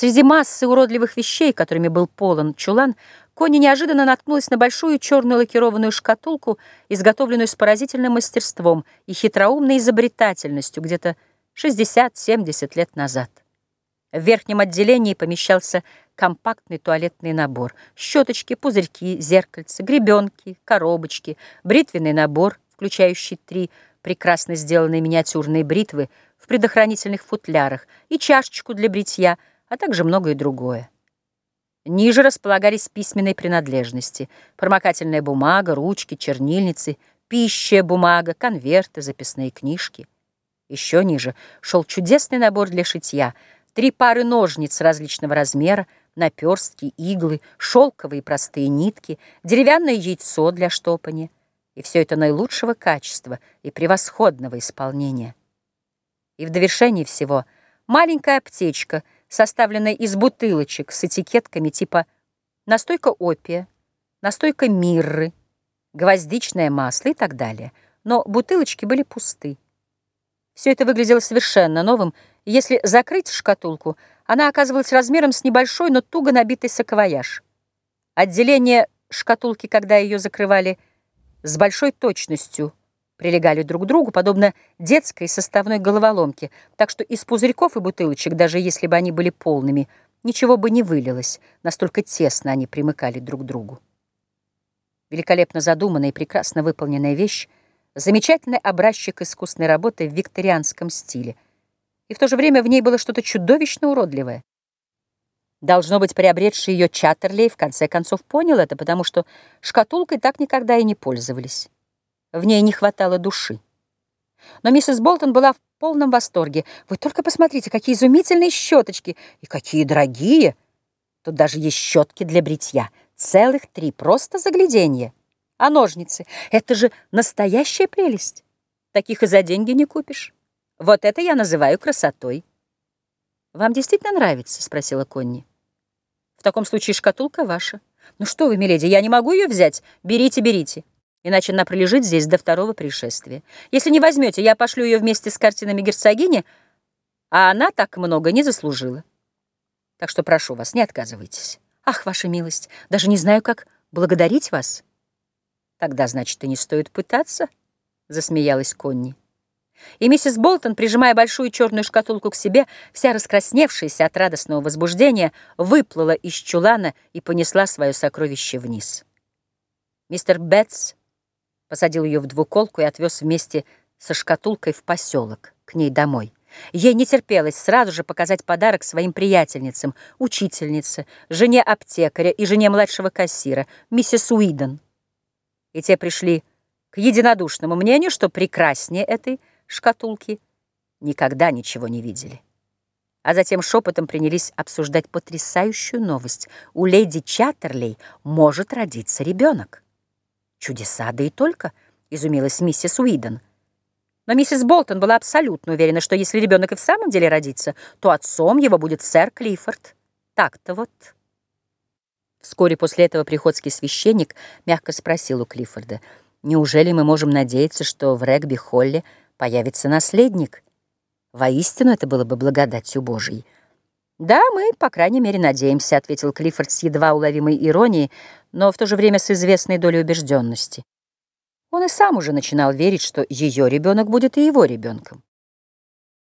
Среди массы уродливых вещей, которыми был полон чулан, Конни неожиданно наткнулась на большую черную лакированную шкатулку, изготовленную с поразительным мастерством и хитроумной изобретательностью где-то 60-70 лет назад. В верхнем отделении помещался компактный туалетный набор. Щеточки, пузырьки, зеркальца, гребенки, коробочки, бритвенный набор, включающий три прекрасно сделанные миниатюрные бритвы в предохранительных футлярах и чашечку для бритья, а также многое другое. Ниже располагались письменные принадлежности, промокательная бумага, ручки, чернильницы, пища, бумага, конверты, записные книжки. Еще ниже шел чудесный набор для шитья, три пары ножниц различного размера, наперстки, иглы, шелковые простые нитки, деревянное яйцо для штопания. И все это наилучшего качества и превосходного исполнения. И в довершении всего маленькая аптечка — составленной из бутылочек с этикетками типа настойка опия, настойка мирры, гвоздичное масло и так далее. Но бутылочки были пусты. Все это выглядело совершенно новым, если закрыть шкатулку, она оказывалась размером с небольшой, но туго набитый саквояж. Отделение шкатулки, когда ее закрывали, с большой точностью прилегали друг к другу, подобно детской составной головоломке, так что из пузырьков и бутылочек, даже если бы они были полными, ничего бы не вылилось, настолько тесно они примыкали друг к другу. Великолепно задуманная и прекрасно выполненная вещь, замечательный образчик искусной работы в викторианском стиле. И в то же время в ней было что-то чудовищно уродливое. Должно быть, приобретший ее Чаттерлей в конце концов понял это, потому что шкатулкой так никогда и не пользовались. В ней не хватало души. Но миссис Болтон была в полном восторге. Вы только посмотрите, какие изумительные щеточки и какие дорогие. Тут даже есть щетки для бритья. Целых три, просто загляденье. А ножницы — это же настоящая прелесть. Таких и за деньги не купишь. Вот это я называю красотой. «Вам действительно нравится?» — спросила Конни. «В таком случае шкатулка ваша. Ну что вы, миледи, я не могу ее взять. Берите, берите». Иначе она пролежит здесь до второго пришествия. Если не возьмете, я пошлю ее вместе с картинами герцогини, а она так много не заслужила. Так что прошу вас, не отказывайтесь. Ах, ваша милость, даже не знаю, как благодарить вас. Тогда, значит, и не стоит пытаться, засмеялась Конни. И миссис Болтон, прижимая большую черную шкатулку к себе, вся раскрасневшаяся от радостного возбуждения, выплыла из чулана и понесла свое сокровище вниз. Мистер Бетс посадил ее в двуколку и отвез вместе со шкатулкой в поселок, к ней домой. Ей не терпелось сразу же показать подарок своим приятельницам, учительнице, жене аптекаря и жене младшего кассира, миссис Уидон. И те пришли к единодушному мнению, что прекраснее этой шкатулки никогда ничего не видели. А затем шепотом принялись обсуждать потрясающую новость. У леди Чаттерлей может родиться ребенок. «Чудеса, да и только», — изумилась миссис Уидон. Но миссис Болтон была абсолютно уверена, что если ребенок и в самом деле родится, то отцом его будет сэр Клиффорд. Так-то вот. Вскоре после этого приходский священник мягко спросил у Клиффорда, «Неужели мы можем надеяться, что в Регби-Холле появится наследник? Воистину это было бы благодатью Божией». «Да, мы, по крайней мере, надеемся», — ответил Клиффорд с едва уловимой иронией, но в то же время с известной долей убежденности. Он и сам уже начинал верить, что ее ребенок будет и его ребенком.